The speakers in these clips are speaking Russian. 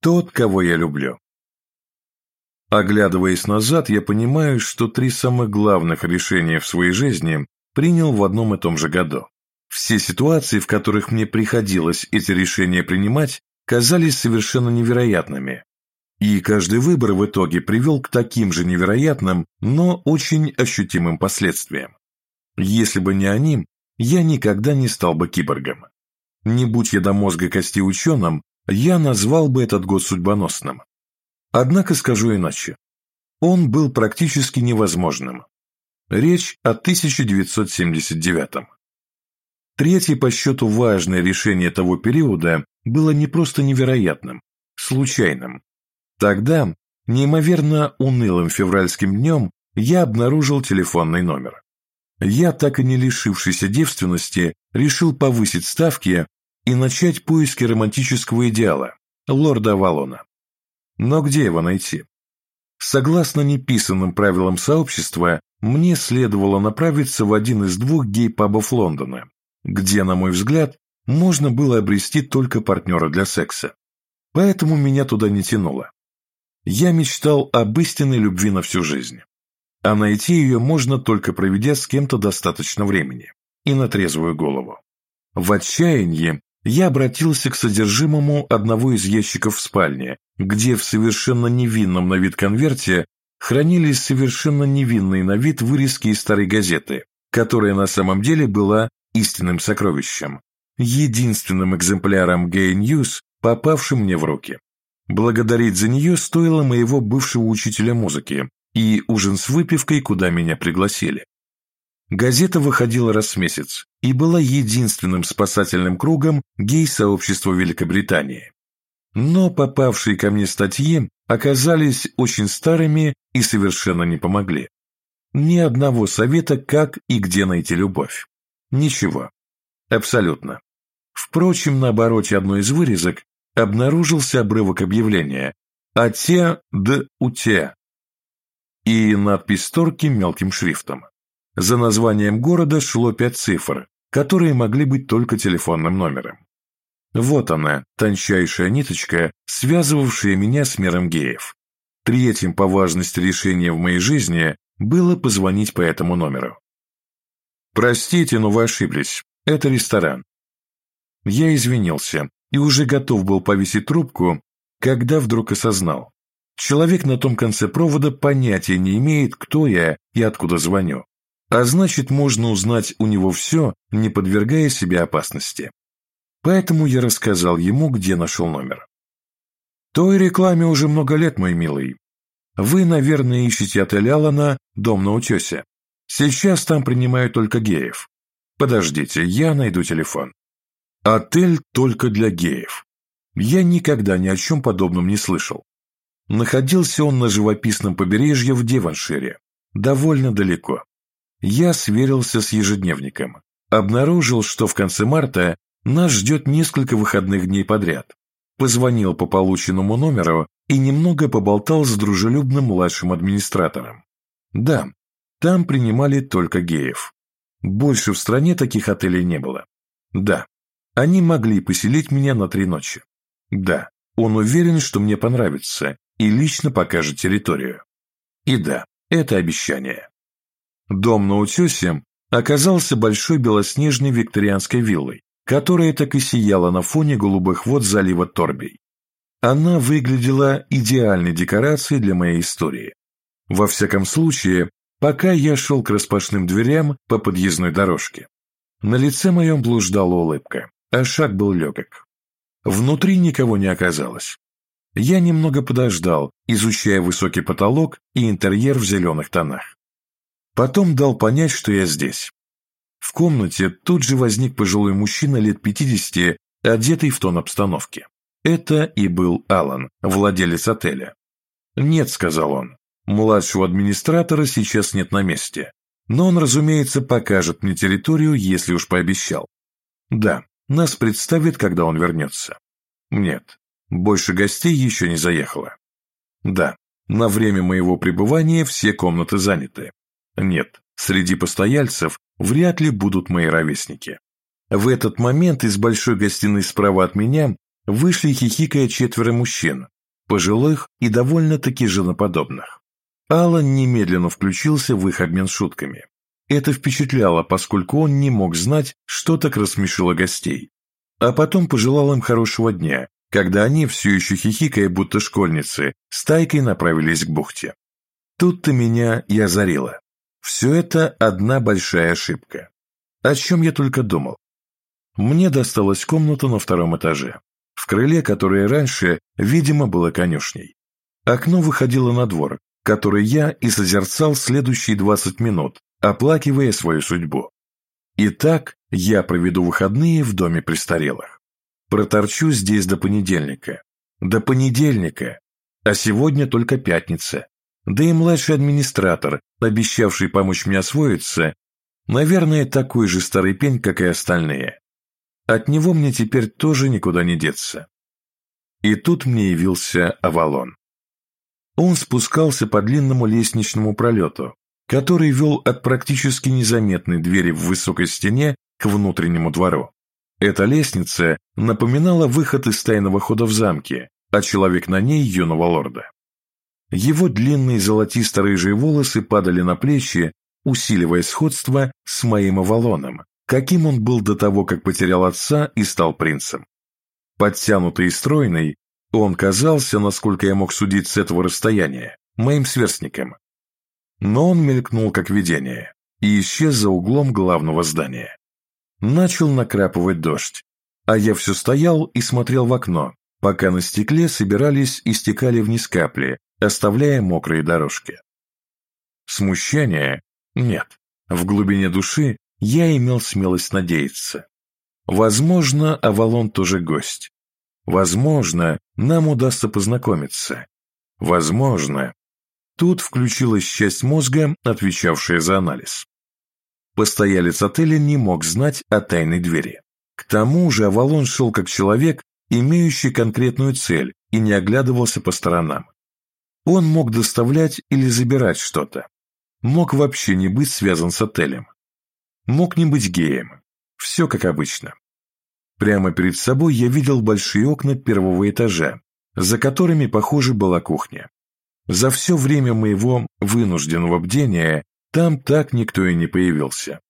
Тот, кого я люблю. Оглядываясь назад, я понимаю, что три самых главных решения в своей жизни принял в одном и том же году. Все ситуации, в которых мне приходилось эти решения принимать, казались совершенно невероятными. И каждый выбор в итоге привел к таким же невероятным, но очень ощутимым последствиям. Если бы не они, я никогда не стал бы киборгом. Не будь я до мозга кости ученым, я назвал бы этот год судьбоносным. Однако скажу иначе. Он был практически невозможным. Речь о 1979 -м. Третье по счету важное решение того периода было не просто невероятным, случайным. Тогда, неимоверно унылым февральским днем, я обнаружил телефонный номер. Я, так и не лишившийся девственности, решил повысить ставки и начать поиски романтического идеала, лорда Авалона. Но где его найти? Согласно неписанным правилам сообщества, мне следовало направиться в один из двух гей-пабов Лондона, где, на мой взгляд, можно было обрести только партнера для секса. Поэтому меня туда не тянуло. Я мечтал об истинной любви на всю жизнь. А найти ее можно только проведя с кем-то достаточно времени и на трезвую голову. В отчаянии я обратился к содержимому одного из ящиков в спальне, где в совершенно невинном на вид конверте хранились совершенно невинные на вид вырезки из старой газеты, которая на самом деле была истинным сокровищем, единственным экземпляром Gay News, попавшим мне в руки. Благодарить за нее стоило моего бывшего учителя музыки и ужин с выпивкой, куда меня пригласили. Газета выходила раз в месяц и была единственным спасательным кругом гей-сообщества Великобритании. Но попавшие ко мне статьи оказались очень старыми и совершенно не помогли. Ни одного совета, как и где найти любовь. Ничего. Абсолютно. Впрочем, на обороте одной из вырезок обнаружился обрывок объявления «Ате д уте» и надпись Торки мелким шрифтом. За названием города шло пять цифр, которые могли быть только телефонным номером. Вот она, тончайшая ниточка, связывавшая меня с миром геев. Третьим по важности решением в моей жизни было позвонить по этому номеру. «Простите, но вы ошиблись. Это ресторан». Я извинился и уже готов был повесить трубку, когда вдруг осознал. Человек на том конце провода понятия не имеет, кто я и откуда звоню. А значит, можно узнать у него все, не подвергая себя опасности. Поэтому я рассказал ему, где нашел номер. Той рекламе уже много лет, мой милый. Вы, наверное, ищете отель Алана «Дом на утесе». Сейчас там принимают только геев. Подождите, я найду телефон. Отель только для геев. Я никогда ни о чем подобном не слышал. Находился он на живописном побережье в Деваншире, довольно далеко. Я сверился с ежедневником. Обнаружил, что в конце марта нас ждет несколько выходных дней подряд. Позвонил по полученному номеру и немного поболтал с дружелюбным младшим администратором. Да, там принимали только геев. Больше в стране таких отелей не было. Да, они могли поселить меня на три ночи. Да, он уверен, что мне понравится и лично покажет территорию. И да, это обещание. Дом на утесе оказался большой белоснежной викторианской виллой, которая так и сияла на фоне голубых вод залива Торбей. Она выглядела идеальной декорацией для моей истории. Во всяком случае, пока я шел к распашным дверям по подъездной дорожке. На лице моем блуждала улыбка, а шаг был легок. Внутри никого не оказалось. Я немного подождал, изучая высокий потолок и интерьер в зеленых тонах. Потом дал понять, что я здесь. В комнате тут же возник пожилой мужчина лет 50, одетый в тон обстановки. Это и был Алан, владелец отеля. «Нет», — сказал он, — «младшего администратора сейчас нет на месте. Но он, разумеется, покажет мне территорию, если уж пообещал. Да, нас представит, когда он вернется. Нет, больше гостей еще не заехало. Да, на время моего пребывания все комнаты заняты. Нет, среди постояльцев вряд ли будут мои ровесники. В этот момент из большой гостиной справа от меня вышли хихикая четверо мужчин, пожилых и довольно-таки женоподобных. Алан немедленно включился в их обмен шутками. Это впечатляло, поскольку он не мог знать, что так рассмешило гостей. А потом пожелал им хорошего дня, когда они, все еще хихикая, будто школьницы, стайкой направились к бухте. Тут-то меня и озарило. Все это одна большая ошибка. О чем я только думал. Мне досталась комната на втором этаже, в крыле, которое раньше, видимо, было конюшней. Окно выходило на двор, который я и созерцал следующие 20 минут, оплакивая свою судьбу. Итак, я проведу выходные в доме престарелых. Проторчу здесь до понедельника. До понедельника. А сегодня только пятница. Да и младший администратор, обещавший помочь мне освоиться, наверное, такой же старый пень, как и остальные. От него мне теперь тоже никуда не деться. И тут мне явился Авалон. Он спускался по длинному лестничному пролету, который вел от практически незаметной двери в высокой стене к внутреннему двору. Эта лестница напоминала выход из тайного хода в замке, а человек на ней юного лорда. Его длинные золотисто-рыжие волосы падали на плечи, усиливая сходство с моим Авалоном, каким он был до того, как потерял отца и стал принцем. Подтянутый и стройный, он казался, насколько я мог судить с этого расстояния, моим сверстником. Но он мелькнул как видение и исчез за углом главного здания. Начал накрапывать дождь, а я все стоял и смотрел в окно, пока на стекле собирались и стекали вниз капли, оставляя мокрые дорожки. Смущение? Нет. В глубине души я имел смелость надеяться. Возможно, Авалон тоже гость. Возможно, нам удастся познакомиться. Возможно. Тут включилась часть мозга, отвечавшая за анализ. Постоялец отеля не мог знать о тайной двери. К тому же Авалон шел как человек, имеющий конкретную цель, и не оглядывался по сторонам. Он мог доставлять или забирать что-то. Мог вообще не быть связан с отелем. Мог не быть геем. Все как обычно. Прямо перед собой я видел большие окна первого этажа, за которыми, похоже, была кухня. За все время моего вынужденного бдения там так никто и не появился.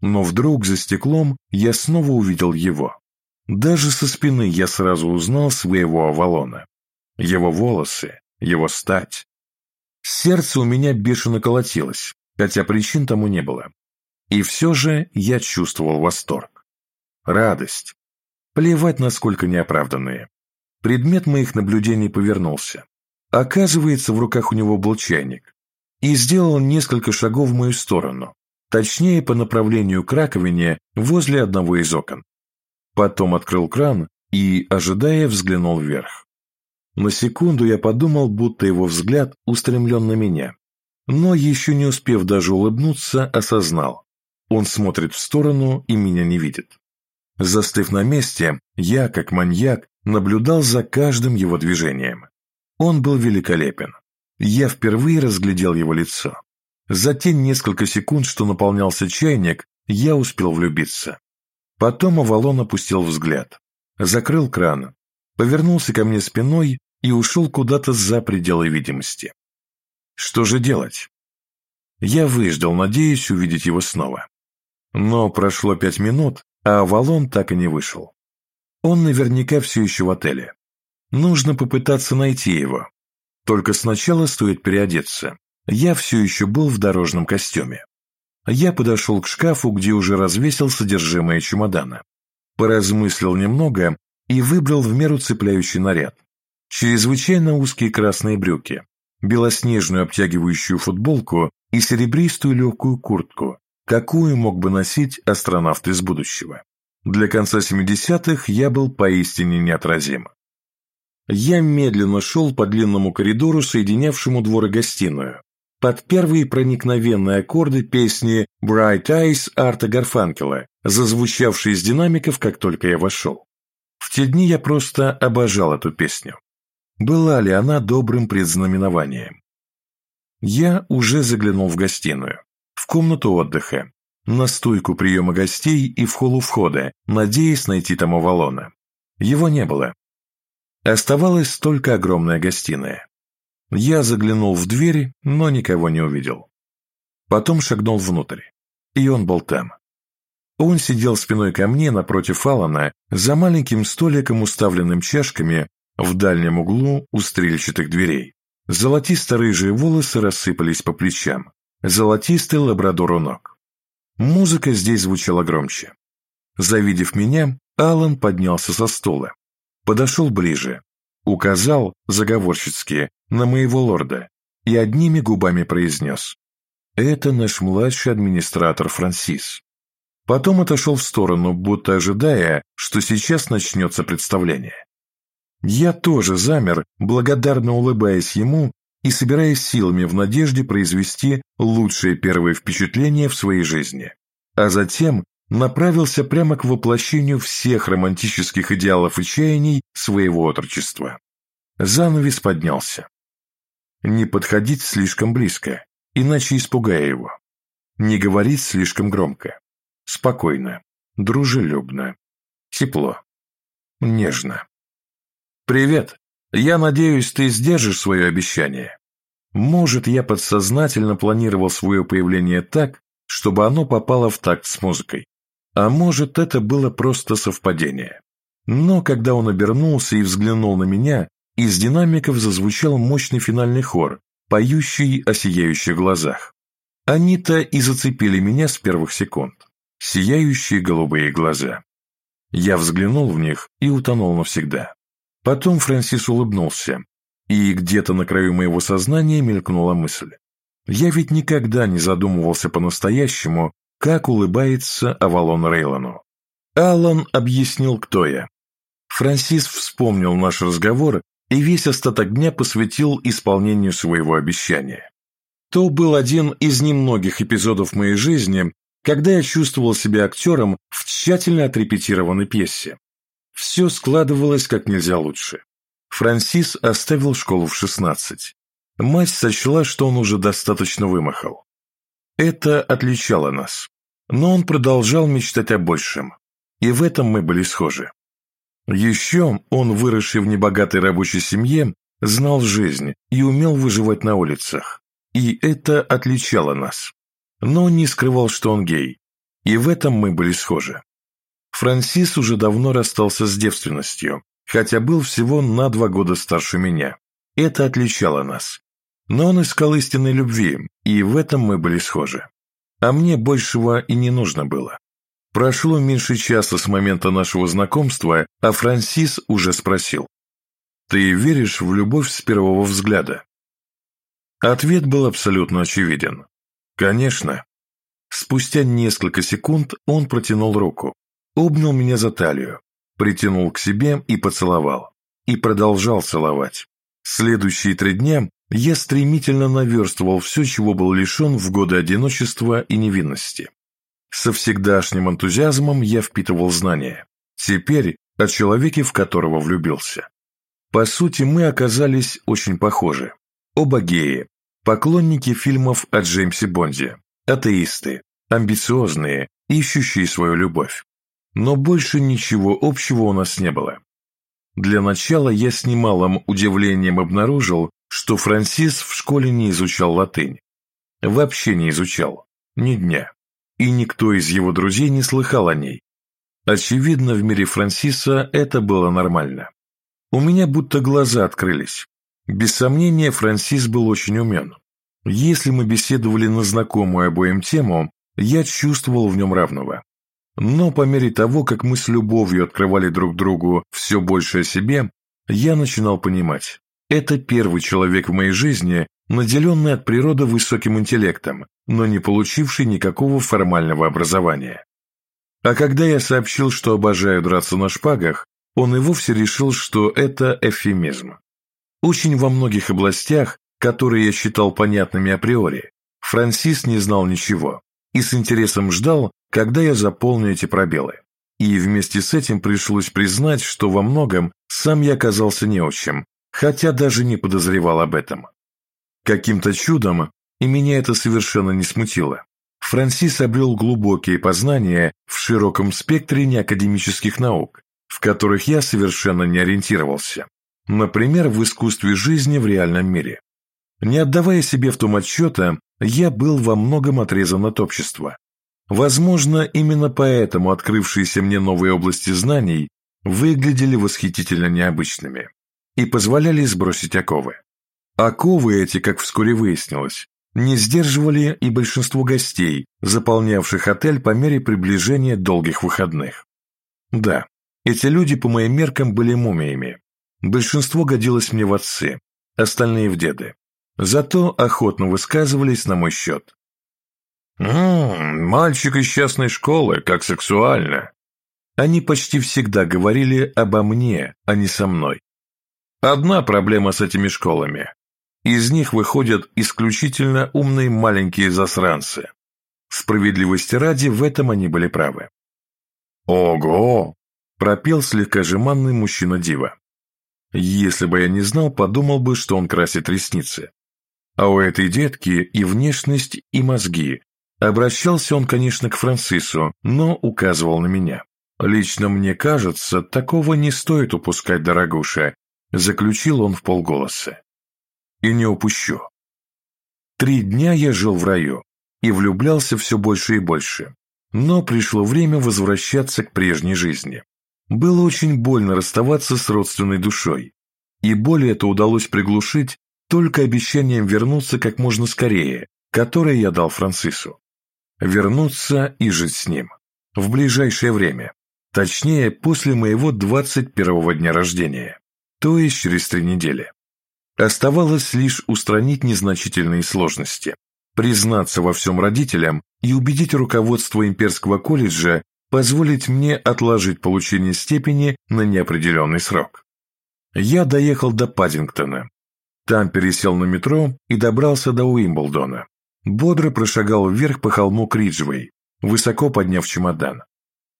Но вдруг за стеклом я снова увидел его. Даже со спины я сразу узнал своего Авалона. Его волосы, его стать. Сердце у меня бешено колотилось, хотя причин тому не было. И все же я чувствовал восторг. Радость. Плевать, насколько неоправданные. Предмет моих наблюдений повернулся. Оказывается, в руках у него был чайник. И сделал несколько шагов в мою сторону, точнее по направлению к раковине возле одного из окон. Потом открыл кран и, ожидая, взглянул вверх. На секунду я подумал, будто его взгляд устремлен на меня. Но еще не успев даже улыбнуться, осознал. Он смотрит в сторону и меня не видит. Застыв на месте, я, как маньяк, наблюдал за каждым его движением. Он был великолепен. Я впервые разглядел его лицо. За те несколько секунд, что наполнялся чайник, я успел влюбиться. Потом Авалон опустил взгляд, закрыл кран, повернулся ко мне спиной и ушел куда-то за пределы видимости. Что же делать? Я выждал, надеясь увидеть его снова. Но прошло пять минут, а Авалон так и не вышел. Он наверняка все еще в отеле. Нужно попытаться найти его. Только сначала стоит переодеться. Я все еще был в дорожном костюме. Я подошел к шкафу, где уже развесил содержимое чемодана. Поразмыслил немного и выбрал в меру цепляющий наряд. Чрезвычайно узкие красные брюки, белоснежную обтягивающую футболку и серебристую легкую куртку, какую мог бы носить астронавт из будущего. Для конца 70-х я был поистине неотразим. Я медленно шел по длинному коридору, соединявшему двор и гостиную, под первые проникновенные аккорды песни «Bright Eyes» Арта Гарфанкела, зазвучавшие из динамиков, как только я вошел. Те дни я просто обожал эту песню. Была ли она добрым предзнаменованием? Я уже заглянул в гостиную, в комнату отдыха, на стойку приема гостей и в холл входа, надеясь найти там Авалона. Его не было, Оставалась только огромная гостиная. Я заглянул в дверь, но никого не увидел. Потом шагнул внутрь, и он был там. Он сидел спиной ко мне напротив Алана за маленьким столиком, уставленным чашками в дальнем углу у стрельчатых дверей. Золотисто-рыжие волосы рассыпались по плечам. Золотистый лабрадор у ног. Музыка здесь звучала громче. Завидев меня, Алан поднялся со стула. Подошел ближе. Указал, заговорщицки, на моего лорда и одними губами произнес. «Это наш младший администратор Франсис». Потом отошел в сторону, будто ожидая, что сейчас начнется представление. Я тоже замер, благодарно улыбаясь ему и собираясь силами в надежде произвести лучшее первое впечатление в своей жизни. А затем направился прямо к воплощению всех романтических идеалов и чаяний своего отрочества. Занавес поднялся. Не подходить слишком близко, иначе испугая его. Не говорить слишком громко. Спокойно, дружелюбно, тепло, нежно. «Привет. Я надеюсь, ты сдержишь свое обещание. Может, я подсознательно планировал свое появление так, чтобы оно попало в такт с музыкой. А может, это было просто совпадение. Но когда он обернулся и взглянул на меня, из динамиков зазвучал мощный финальный хор, поющий о сияющих глазах. Они-то и зацепили меня с первых секунд. Сияющие голубые глаза. Я взглянул в них и утонул навсегда. Потом Фрэнсис улыбнулся, и где-то на краю моего сознания мелькнула мысль. Я ведь никогда не задумывался по-настоящему, как улыбается Авалон Рейлону. Аллан объяснил, кто я. Франсис вспомнил наш разговор и весь остаток дня посвятил исполнению своего обещания. То был один из немногих эпизодов моей жизни, когда я чувствовал себя актером в тщательно отрепетированной пьесе. Все складывалось как нельзя лучше. Франсис оставил школу в 16. Мать сочла, что он уже достаточно вымахал. Это отличало нас. Но он продолжал мечтать о большем. И в этом мы были схожи. Еще он, выросший в небогатой рабочей семье, знал жизнь и умел выживать на улицах. И это отличало нас. Но он не скрывал, что он гей. И в этом мы были схожи. Франсис уже давно расстался с девственностью, хотя был всего на два года старше меня. Это отличало нас. Но он искал истинной любви, и в этом мы были схожи. А мне большего и не нужно было. Прошло меньше часа с момента нашего знакомства, а Франсис уже спросил. «Ты веришь в любовь с первого взгляда?» Ответ был абсолютно очевиден. «Конечно». Спустя несколько секунд он протянул руку, обнял меня за талию, притянул к себе и поцеловал. И продолжал целовать. Следующие три дня я стремительно наверстывал все, чего был лишен в годы одиночества и невинности. Со всегдашним энтузиазмом я впитывал знания. Теперь о человеке, в которого влюбился. По сути, мы оказались очень похожи. Оба геи, поклонники фильмов о Джеймсе Бонде, атеисты, амбициозные, ищущие свою любовь но больше ничего общего у нас не было. Для начала я с немалым удивлением обнаружил, что Франсис в школе не изучал латынь. Вообще не изучал. Ни дня. И никто из его друзей не слыхал о ней. Очевидно, в мире Франсиса это было нормально. У меня будто глаза открылись. Без сомнения, Франсис был очень умен. Если мы беседовали на знакомую обоим тему, я чувствовал в нем равного. Но по мере того, как мы с любовью открывали друг другу все больше о себе, я начинал понимать, это первый человек в моей жизни, наделенный от природы высоким интеллектом, но не получивший никакого формального образования. А когда я сообщил, что обожаю драться на шпагах, он и вовсе решил, что это эвфемизм. Очень во многих областях, которые я считал понятными априори, Франсис не знал ничего и с интересом ждал, когда я заполню эти пробелы. И вместе с этим пришлось признать, что во многом сам я оказался неучим, хотя даже не подозревал об этом. Каким-то чудом, и меня это совершенно не смутило, Франсис обрел глубокие познания в широком спектре неакадемических наук, в которых я совершенно не ориентировался. Например, в искусстве жизни в реальном мире. Не отдавая себе в том отчета, я был во многом отрезан от общества. Возможно, именно поэтому открывшиеся мне новые области знаний выглядели восхитительно необычными и позволяли сбросить оковы. Оковы эти, как вскоре выяснилось, не сдерживали и большинство гостей, заполнявших отель по мере приближения долгих выходных. Да, эти люди по моим меркам были мумиями. Большинство годилось мне в отцы, остальные в деды. Зато охотно высказывались на мой счет. «Ммм, мальчик из частной школы, как сексуально!» Они почти всегда говорили обо мне, а не со мной. Одна проблема с этими школами. Из них выходят исключительно умные маленькие засранцы. Справедливости ради, в этом они были правы. «Ого!» – пропел слегка жеманный мужчина-дива. Если бы я не знал, подумал бы, что он красит ресницы. А у этой детки и внешность, и мозги. Обращался он, конечно, к Францису, но указывал на меня. Лично мне кажется, такого не стоит упускать, дорогуша, заключил он в полголоса и не упущу. Три дня я жил в раю и влюблялся все больше и больше, но пришло время возвращаться к прежней жизни. Было очень больно расставаться с родственной душой, и боль это удалось приглушить только обещанием вернуться как можно скорее, которое я дал Францису. Вернуться и жить с ним. В ближайшее время. Точнее, после моего 21-го дня рождения. То есть через три недели. Оставалось лишь устранить незначительные сложности, признаться во всем родителям и убедить руководство имперского колледжа позволить мне отложить получение степени на неопределенный срок. Я доехал до Паддингтона. Там пересел на метро и добрался до Уимблдона. Бодро прошагал вверх по холму Криджвей, высоко подняв чемодан.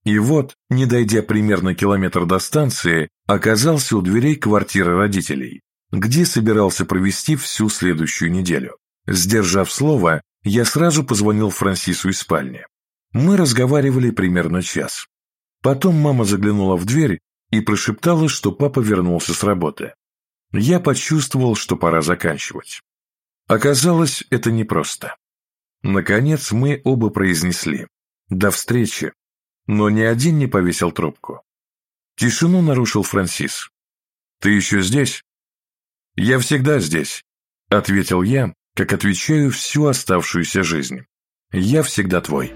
И вот, не дойдя примерно километр до станции, оказался у дверей квартиры родителей где собирался провести всю следующую неделю. Сдержав слово, я сразу позвонил Франсису из спальни. Мы разговаривали примерно час. Потом мама заглянула в дверь и прошептала, что папа вернулся с работы. Я почувствовал, что пора заканчивать. Оказалось, это непросто. Наконец мы оба произнесли «До встречи», но ни один не повесил трубку. Тишину нарушил Франсис. «Ты еще здесь?» «Я всегда здесь», — ответил я, как отвечаю всю оставшуюся жизнь. «Я всегда твой».